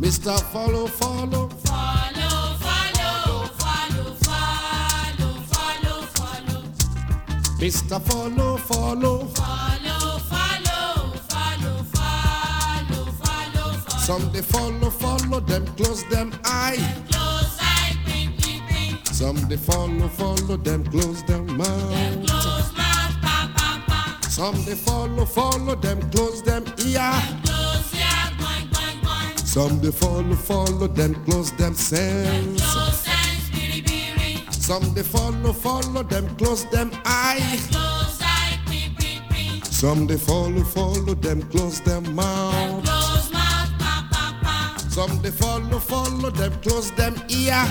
Mr. Follow, follow. Follow, follow, follow, follow, follow, follow. Mr. Follow, follow. Follow, follow, follow, follow, follow, follow. Some they follow, follow them, close them eye. Close eye, ping, ping, ping. Some they follow, follow them, close them mouth. Close mouth, pa, pa, pa. Some they follow, follow them, close them ear. Close Some they follow, follow them, close them sense. Close sense, biri, biri. Some they follow, follow them, close them eye. Close eye, ping, ping, ping. Some they follow, follow them, close them mouth. Some they follow, follow them, close them ear.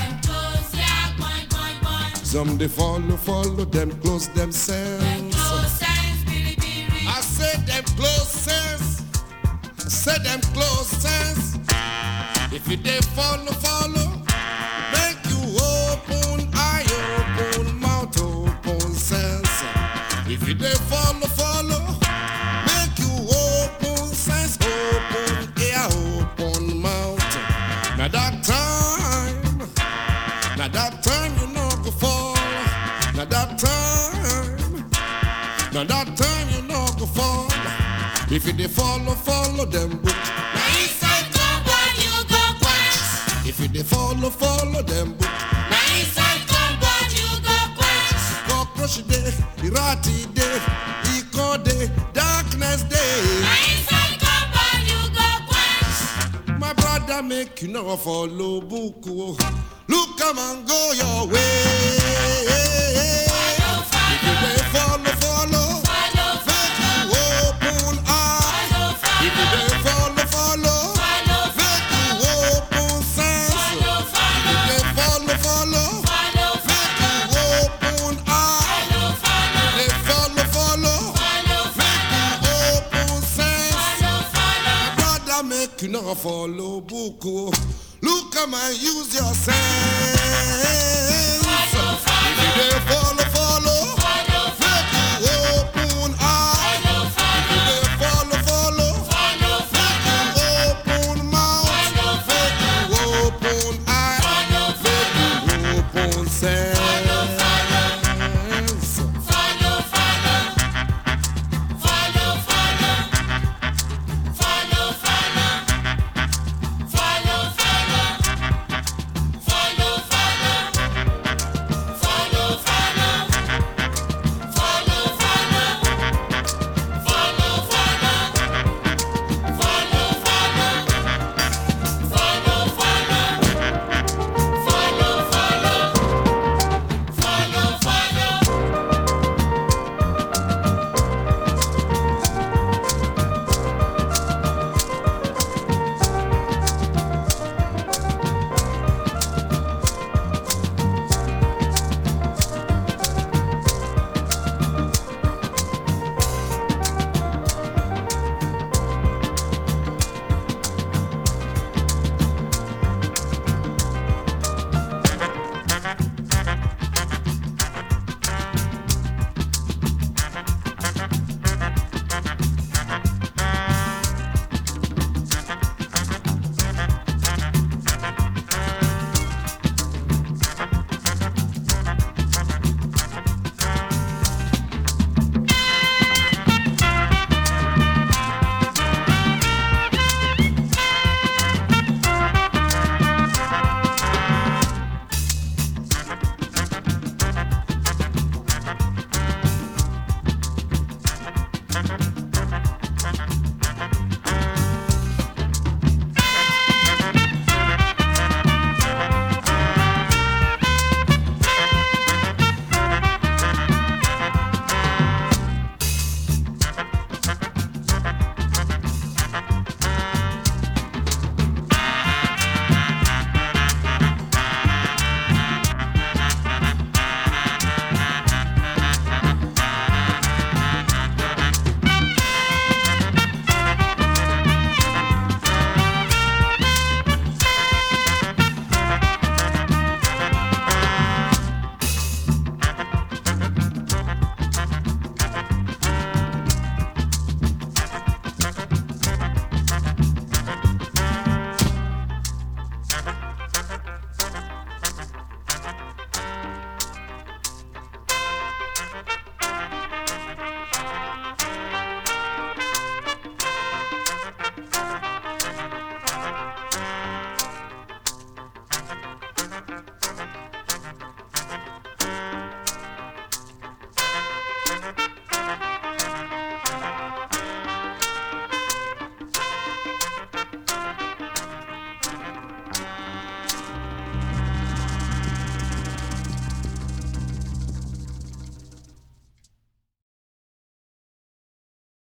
Some they follow, follow them, close them sense. Close sense, biri, biri. I said them close sense. Said them close sense. If you they follow, follow, make you open eye, open mouth, open sense. If you they If dey follow, follow them book. Now inside compound you go quench. If you dey follow, follow them book. Now inside compound you go quench. Cockroach day, irati day, eco day, darkness day. Now inside compound you go quench. My brother make you know follow book. oh. Look come and go your way. Follow, If you follow, dey follow, follow, follow, follow, oh. Look, come and use your sense. Follow, follow,